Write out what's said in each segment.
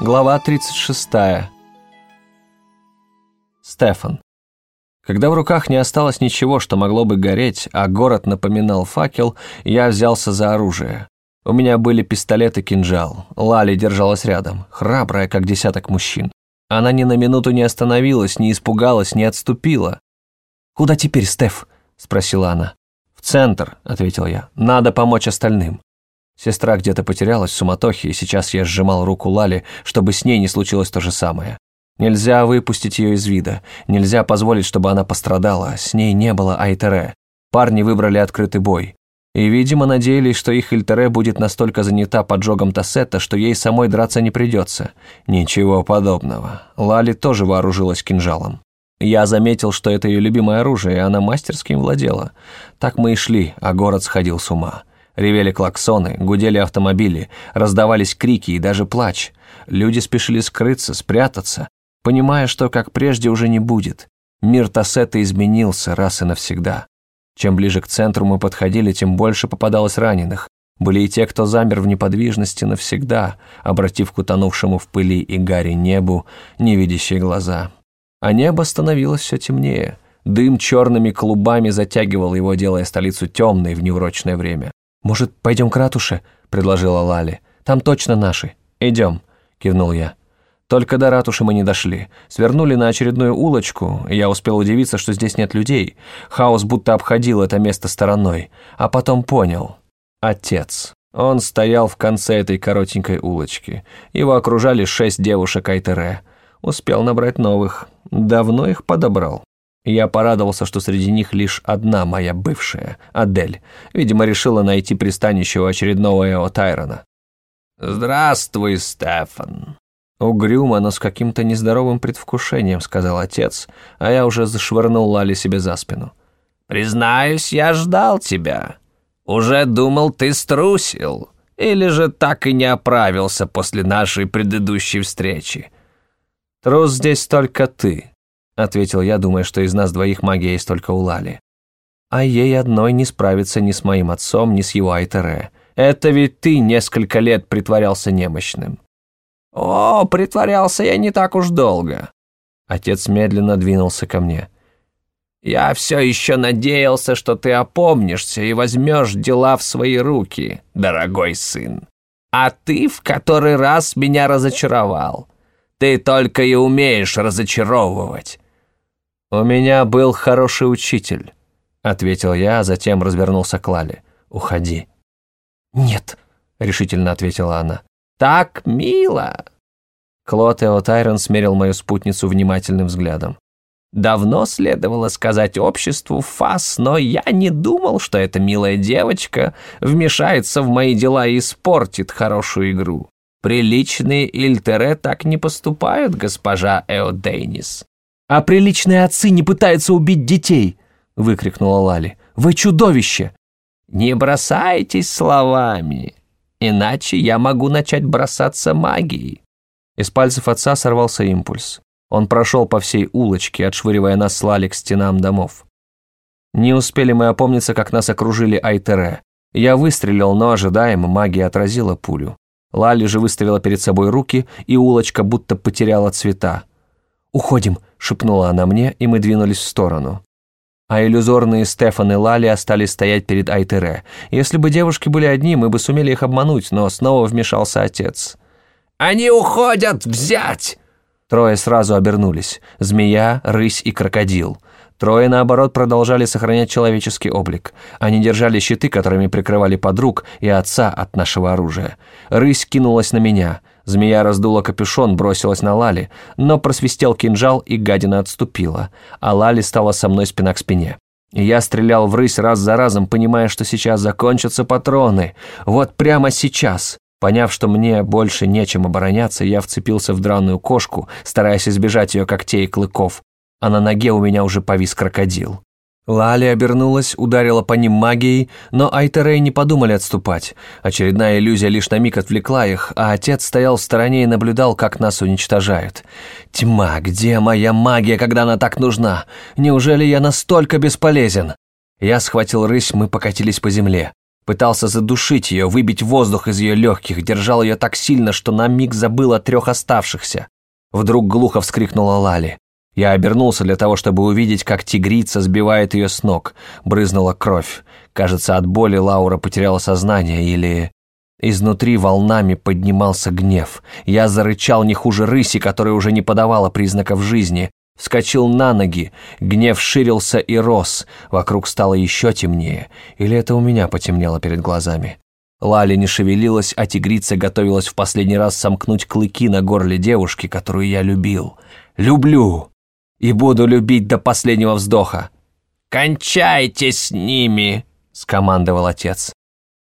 Глава 36. Стефан. Когда в руках не осталось ничего, что могло бы гореть, а город напоминал факел, я взялся за оружие. У меня были пистолет и кинжал. Лали держалась рядом, храбрая, как десяток мужчин. Она ни на минуту не остановилась, не испугалась, не отступила. «Куда теперь, Стеф?» – спросила она. «В центр», – ответил я. «Надо помочь остальным». Сестра где-то потерялась в суматохе, и сейчас я сжимал руку Лали, чтобы с ней не случилось то же самое. Нельзя выпустить ее из вида, нельзя позволить, чтобы она пострадала, с ней не было Айтере. Парни выбрали открытый бой. И, видимо, надеялись, что их Ильтере будет настолько занята поджогом Тассета, что ей самой драться не придется. Ничего подобного. Лали тоже вооружилась кинжалом. Я заметил, что это ее любимое оружие, и она мастерски им владела. Так мы и шли, а город сходил с ума. Ревели клаксоны, гудели автомобили, раздавались крики и даже плач. Люди спешили скрыться, спрятаться, понимая, что как прежде уже не будет. Мир Тассета изменился раз и навсегда. Чем ближе к центру мы подходили, тем больше попадалось раненых. Были и те, кто замер в неподвижности навсегда, обратив к утонувшему в пыли и гаре небу невидящие глаза. А небо становилось все темнее. Дым черными клубами затягивал его, делая столицу темной в неурочное время. «Может, пойдем к ратуше?» – предложила Лали. «Там точно наши. Идем», – кивнул я. Только до ратуши мы не дошли. Свернули на очередную улочку, и я успел удивиться, что здесь нет людей. Хаос будто обходил это место стороной. А потом понял. Отец. Он стоял в конце этой коротенькой улочки. Его окружали шесть девушек Айтере. Успел набрать новых. Давно их подобрал. Я порадовался, что среди них лишь одна моя бывшая, Адель. Видимо, решила найти пристанище у очередного Эо Тайрона. «Здравствуй, Стефан», «Угрюмо, но с каким-то нездоровым предвкушением», — сказал отец, а я уже зашвырнул Лали себе за спину. «Признаюсь, я ждал тебя. Уже думал, ты струсил. Или же так и не оправился после нашей предыдущей встречи». «Трус здесь только ты», — ответил я, думая, что из нас двоих магия есть только у Лали. «А ей одной не справиться ни с моим отцом, ни с его Айтере. Это ведь ты несколько лет притворялся немощным». «О, притворялся я не так уж долго». Отец медленно двинулся ко мне. «Я все еще надеялся, что ты опомнишься и возьмешь дела в свои руки, дорогой сын. А ты в который раз меня разочаровал. Ты только и умеешь разочаровывать. «У меня был хороший учитель», — ответил я, а затем развернулся к Лале. «Уходи». «Нет», — решительно ответила она. «Так мило!» Клод Эотайрон смерил мою спутницу внимательным взглядом. «Давно следовало сказать обществу фас, но я не думал, что эта милая девочка вмешается в мои дела и испортит хорошую игру. Приличные Ильтере так не поступают, госпожа Эодейнис. «А приличные отцы не пытаются убить детей!» — выкрикнула Лали. «Вы чудовище!» «Не бросайтесь словами, иначе я могу начать бросаться магией». Из пальцев отца сорвался импульс. Он прошел по всей улочке, отшвыривая нас с Лали к стенам домов. Не успели мы опомниться, как нас окружили Айтере. Я выстрелил, но ожидаемо магия отразила пулю. Лали же выставила перед собой руки, и улочка будто потеряла цвета. «Уходим», — шепнула она мне, и мы двинулись в сторону. А иллюзорные Стефан и Лали остались стоять перед Айтере. Если бы девушки были одни, мы бы сумели их обмануть, но снова вмешался отец. «Они уходят! Взять!» Трое сразу обернулись. Змея, рысь и крокодил. Трое, наоборот, продолжали сохранять человеческий облик. Они держали щиты, которыми прикрывали подруг и отца от нашего оружия. Рысь кинулась на меня — Змея раздула капюшон, бросилась на Лали, но просвистел кинжал, и гадина отступила, а Лали стала со мной спина к спине. я стрелял в рысь раз за разом, понимая, что сейчас закончатся патроны. Вот прямо сейчас. Поняв, что мне больше нечем обороняться, я вцепился в драную кошку, стараясь избежать ее когтей и клыков, а на ноге у меня уже повис крокодил. Лали обернулась, ударила по ним магией, но Айтерей не подумали отступать. Очередная иллюзия лишь на миг отвлекла их, а отец стоял в стороне и наблюдал, как нас уничтожают. «Тьма, где моя магия, когда она так нужна? Неужели я настолько бесполезен?» Я схватил рысь, мы покатились по земле. Пытался задушить ее, выбить воздух из ее легких, держал ее так сильно, что на миг забыл о трех оставшихся. Вдруг глухо вскрикнула Лали. Я обернулся для того, чтобы увидеть, как тигрица сбивает ее с ног. Брызнула кровь. Кажется, от боли Лаура потеряла сознание или... Изнутри волнами поднимался гнев. Я зарычал не хуже рыси, которая уже не подавала признаков жизни. Вскочил на ноги. Гнев ширился и рос. Вокруг стало еще темнее. Или это у меня потемнело перед глазами? Лали не шевелилась, а тигрица готовилась в последний раз сомкнуть клыки на горле девушки, которую я любил. Люблю! И буду любить до последнего вздоха. «Кончайте с ними!» — скомандовал отец.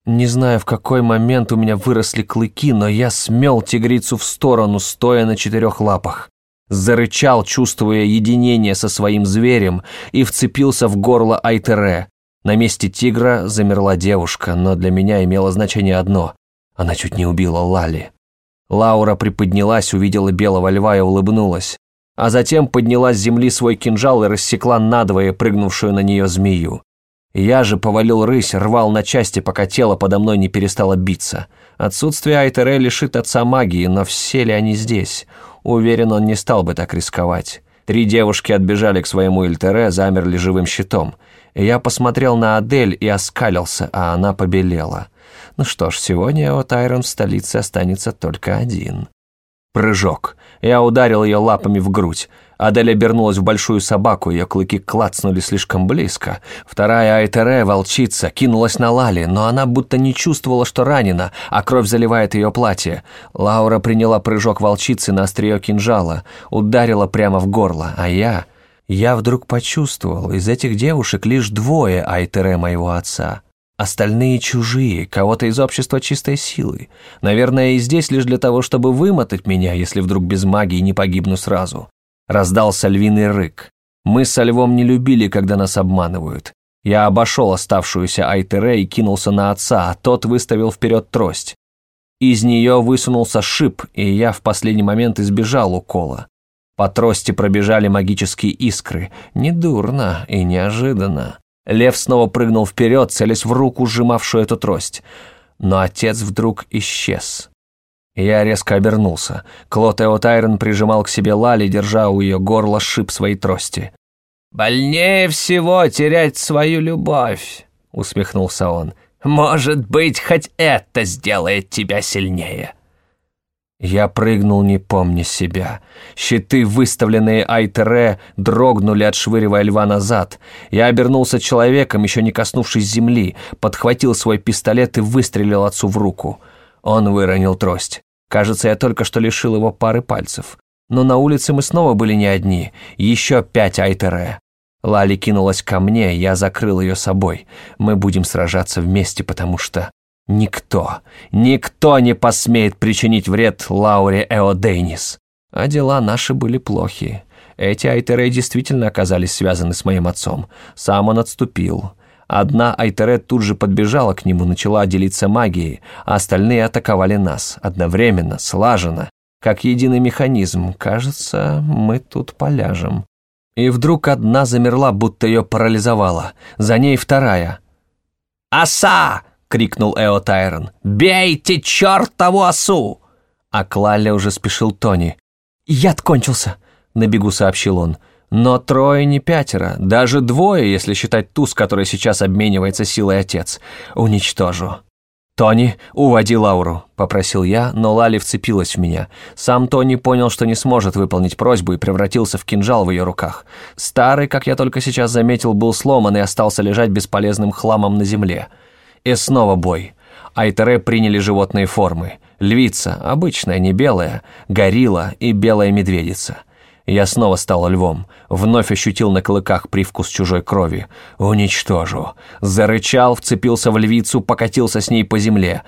Не знаю, в какой момент у меня выросли клыки, но я смел тигрицу в сторону, стоя на четырех лапах. Зарычал, чувствуя единение со своим зверем, и вцепился в горло Айтере. На месте тигра замерла девушка, но для меня имело значение одно. Она чуть не убила Лали. Лаура приподнялась, увидела белого льва и улыбнулась. А затем подняла с земли свой кинжал и рассекла надвое прыгнувшую на нее змею. Я же повалил рысь, рвал на части, пока тело подо мной не перестало биться. Отсутствие Айтере лишит отца магии, но все ли они здесь? Уверен, он не стал бы так рисковать. Три девушки отбежали к своему Ильтере, замерли живым щитом. Я посмотрел на Адель и оскалился, а она побелела. Ну что ж, сегодня от Айрон в столице останется только один. Прыжок. Я ударил ее лапами в грудь. Адель обернулась в большую собаку, ее клыки клацнули слишком близко. Вторая Айтере, волчица, кинулась на Лали, но она будто не чувствовала, что ранена, а кровь заливает ее платье. Лаура приняла прыжок волчицы на острие кинжала, ударила прямо в горло, а я... Я вдруг почувствовал, из этих девушек лишь двое Айтере моего отца. Остальные чужие, кого-то из общества чистой силы. Наверное, и здесь лишь для того, чтобы вымотать меня, если вдруг без магии не погибну сразу. Раздался львиный рык. Мы со львом не любили, когда нас обманывают. Я обошел оставшуюся Айтере и кинулся на отца, а тот выставил вперед трость. Из нее высунулся шип, и я в последний момент избежал укола. По трости пробежали магические искры. Недурно и неожиданно. Лев снова прыгнул вперед, целясь в руку, сжимавшую эту трость. Но отец вдруг исчез. Я резко обернулся. Клод Эотайрон прижимал к себе Лали, держа у ее горла шип своей трости. «Больнее всего терять свою любовь», — усмехнулся он. «Может быть, хоть это сделает тебя сильнее». Я прыгнул, не помня себя. Щиты, выставленные Айтере, дрогнули, отшвыривая льва назад. Я обернулся человеком, еще не коснувшись земли, подхватил свой пистолет и выстрелил отцу в руку. Он выронил трость. Кажется, я только что лишил его пары пальцев. Но на улице мы снова были не одни. Еще пять Айтере. Лали кинулась ко мне, я закрыл ее собой. Мы будем сражаться вместе, потому что никто, никто не посмеет причинить вред Лауре Эодейнис. А дела наши были плохи. Эти Айтере действительно оказались связаны с моим отцом. Сам он отступил. Одна Айтерет тут же подбежала к нему, начала делиться магией, а остальные атаковали нас, одновременно, слаженно, как единый механизм. Кажется, мы тут поляжем. И вдруг одна замерла, будто ее парализовала. За ней вторая. «Оса!» — крикнул Эо Тайрон. «Бейте чертову осу!» А Клалля уже спешил Тони. «Яд кончился!» — на бегу сообщил он. Но трое не пятеро, даже двое, если считать ту, с которой сейчас обменивается силой отец. Уничтожу. «Тони, уводи Лауру», — попросил я, но Лали вцепилась в меня. Сам Тони понял, что не сможет выполнить просьбу и превратился в кинжал в ее руках. Старый, как я только сейчас заметил, был сломан и остался лежать бесполезным хламом на земле. И снова бой. Айтере приняли животные формы. Львица, обычная, не белая, горилла и белая медведица. Я снова стал львом, вновь ощутил на клыках привкус чужой крови. Уничтожу. Зарычал, вцепился в львицу, покатился с ней по земле.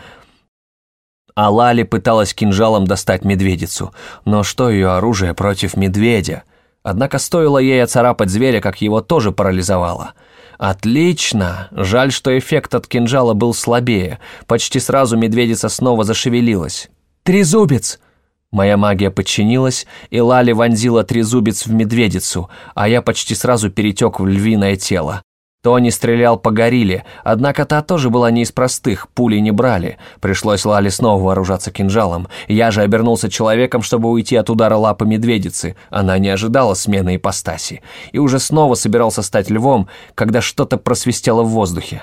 А Лали пыталась кинжалом достать медведицу. Но что ее оружие против медведя? Однако стоило ей оцарапать зверя, как его тоже парализовало. Отлично! Жаль, что эффект от кинжала был слабее. Почти сразу медведица снова зашевелилась. «Трезубец!» Моя магия подчинилась, и Лали вонзила трезубец в медведицу, а я почти сразу перетек в львиное тело. Тони стрелял по горилле, однако та тоже была не из простых, пули не брали. Пришлось Лали снова вооружаться кинжалом. Я же обернулся человеком, чтобы уйти от удара лапы медведицы. Она не ожидала смены ипостаси. И уже снова собирался стать львом, когда что-то просвистело в воздухе.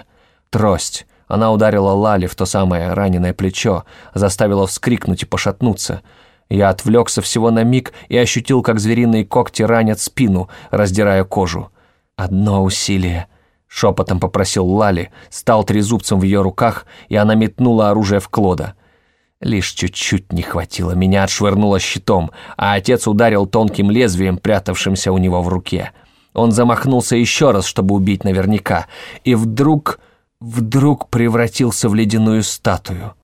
Трость. Она ударила Лали в то самое раненое плечо, заставила вскрикнуть и пошатнуться. Я отвлекся всего на миг и ощутил, как звериные когти ранят спину, раздирая кожу. Одно усилие — Шепотом попросил Лали, стал трезубцем в ее руках, и она метнула оружие в Клода. Лишь чуть-чуть не хватило, меня отшвырнуло щитом, а отец ударил тонким лезвием, прятавшимся у него в руке. Он замахнулся еще раз, чтобы убить наверняка, и вдруг, вдруг превратился в ледяную статую.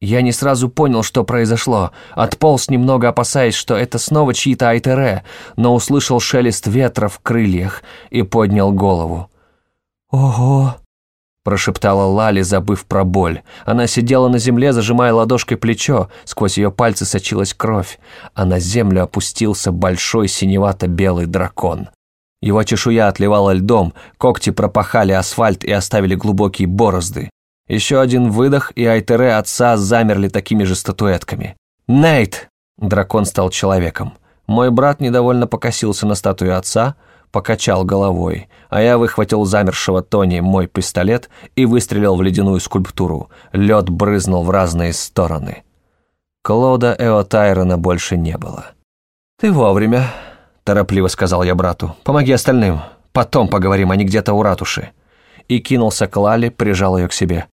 Я не сразу понял, что произошло, отполз немного, опасаясь, что это снова чьи-то айтере, но услышал шелест ветра в крыльях и поднял голову. «Ого!» – прошептала Лали, забыв про боль. Она сидела на земле, зажимая ладошкой плечо, сквозь ее пальцы сочилась кровь, а на землю опустился большой синевато-белый дракон. Его чешуя отливала льдом, когти пропахали асфальт и оставили глубокие борозды. Еще один выдох, и айтере отца замерли такими же статуэтками. «Нейт!» – дракон стал человеком. Мой брат недовольно покосился на статую отца – покачал головой, а я выхватил замершего Тони мой пистолет и выстрелил в ледяную скульптуру. Лед брызнул в разные стороны. Клода Эо Тайрона больше не было. «Ты вовремя», – торопливо сказал я брату. «Помоги остальным, потом поговорим, они где-то у ратуши». И кинулся к Лале, прижал ее к себе.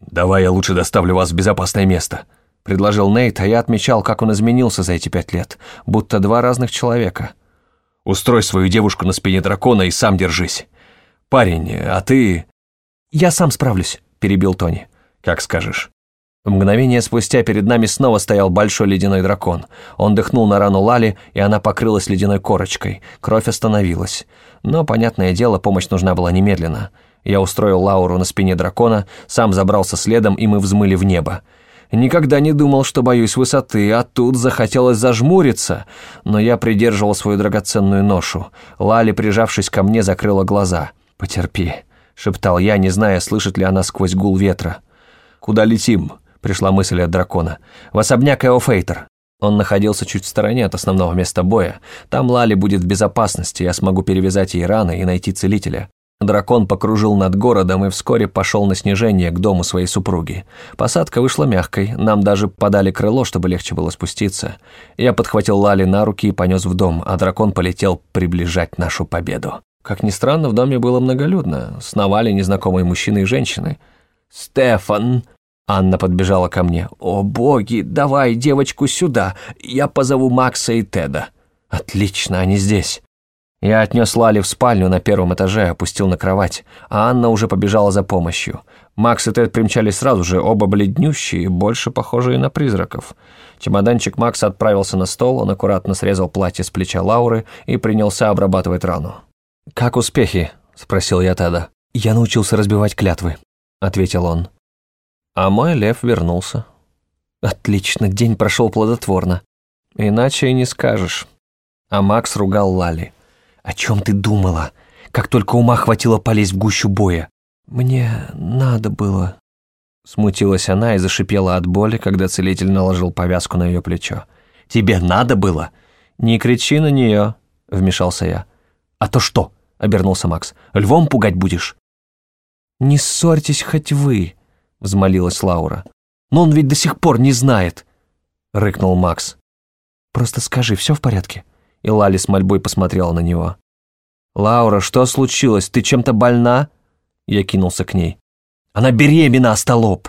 «Давай я лучше доставлю вас в безопасное место», – предложил Нейт, а я отмечал, как он изменился за эти пять лет, будто два разных человека – Устрой свою девушку на спине дракона и сам держись. Парень, а ты...» «Я сам справлюсь», — перебил Тони. «Как скажешь». Мгновение спустя перед нами снова стоял большой ледяной дракон. Он дыхнул на рану Лали, и она покрылась ледяной корочкой. Кровь остановилась. Но, понятное дело, помощь нужна была немедленно. Я устроил Лауру на спине дракона, сам забрался следом, и мы взмыли в небо. Никогда не думал, что боюсь высоты, а тут захотелось зажмуриться, но я придерживал свою драгоценную ношу. Лали, прижавшись ко мне, закрыла глаза. «Потерпи», — шептал я, не зная, слышит ли она сквозь гул ветра. «Куда летим?» — пришла мысль от дракона. «В особняк Эофейтер». Он находился чуть в стороне от основного места боя. Там Лали будет в безопасности, я смогу перевязать ей раны и найти целителя. Дракон покружил над городом и вскоре пошел на снижение к дому своей супруги. Посадка вышла мягкой, нам даже подали крыло, чтобы легче было спуститься. Я подхватил Лали на руки и понес в дом, а дракон полетел приближать нашу победу. Как ни странно, в доме было многолюдно. Сновали незнакомые мужчины и женщины. «Стефан!» Анна подбежала ко мне. «О боги, давай девочку сюда, я позову Макса и Теда». «Отлично, они здесь». Я отнес Лали в спальню на первом этаже, опустил на кровать, а Анна уже побежала за помощью. Макс и Тед примчались сразу же, оба бледнющие, больше похожие на призраков. Чемоданчик Макса отправился на стол, он аккуратно срезал платье с плеча Лауры и принялся обрабатывать рану. «Как успехи?» – спросил я Теда. «Я научился разбивать клятвы», – ответил он. А мой лев вернулся. «Отлично, день прошел плодотворно. Иначе и не скажешь». А Макс ругал Лали. «О чем ты думала? Как только ума хватило полезть в гущу боя?» «Мне надо было...» Смутилась она и зашипела от боли, когда целитель наложил повязку на ее плечо. «Тебе надо было?» «Не кричи на нее», — вмешался я. «А то что?» — обернулся Макс. «Львом пугать будешь?» «Не ссорьтесь хоть вы», — взмолилась Лаура. «Но он ведь до сих пор не знает», — рыкнул Макс. «Просто скажи, все в порядке?» И Лали с мольбой посмотрела на него. «Лаура, что случилось? Ты чем-то больна?» Я кинулся к ней. «Она беременна, остолоп!»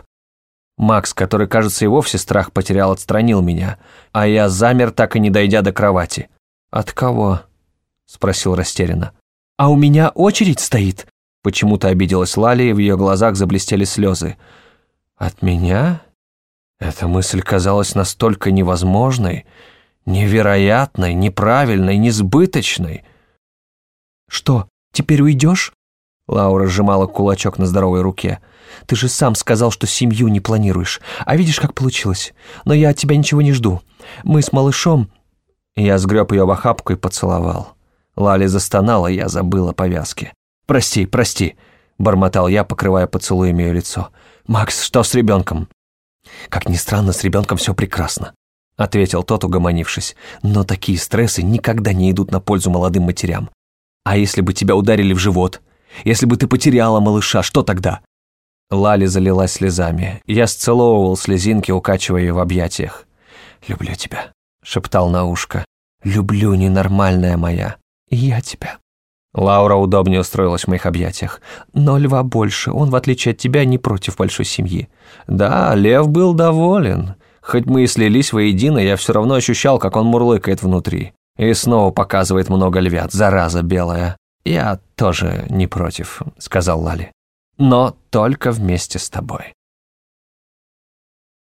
Макс, который, кажется, и вовсе страх потерял, отстранил меня, а я замер, так и не дойдя до кровати. «От кого?» — спросил растерянно. «А у меня очередь стоит?» Почему-то обиделась Лали, и в ее глазах заблестели слезы. «От меня?» Эта мысль казалась настолько невозможной, Невероятной, неправильной, несбыточной. «Что, теперь уйдешь?» Лаура сжимала кулачок на здоровой руке. «Ты же сам сказал, что семью не планируешь. А видишь, как получилось. Но я от тебя ничего не жду. Мы с малышом...» Я сгреб ее в охапку и поцеловал. Лали застонала, я забыла повязки. «Прости, прости», — бормотал я, покрывая поцелуями ее лицо. «Макс, что с ребенком?» «Как ни странно, с ребенком все прекрасно», — ответил тот, угомонившись. «Но такие стрессы никогда не идут на пользу молодым матерям. А если бы тебя ударили в живот? Если бы ты потеряла малыша, что тогда?» Лали залилась слезами. Я сцеловывал слезинки, укачивая ее в объятиях. «Люблю тебя», — шептал на ушко. «Люблю, ненормальная моя. Я тебя». Лаура удобнее устроилась в моих объятиях. «Но льва больше, он, в отличие от тебя, не против большой семьи». «Да, лев был доволен. Хоть мы и слились воедино, я все равно ощущал, как он мурлыкает внутри. И снова показывает много львят, зараза белая». «Я тоже не против», — сказал Лали. «Но только вместе с тобой».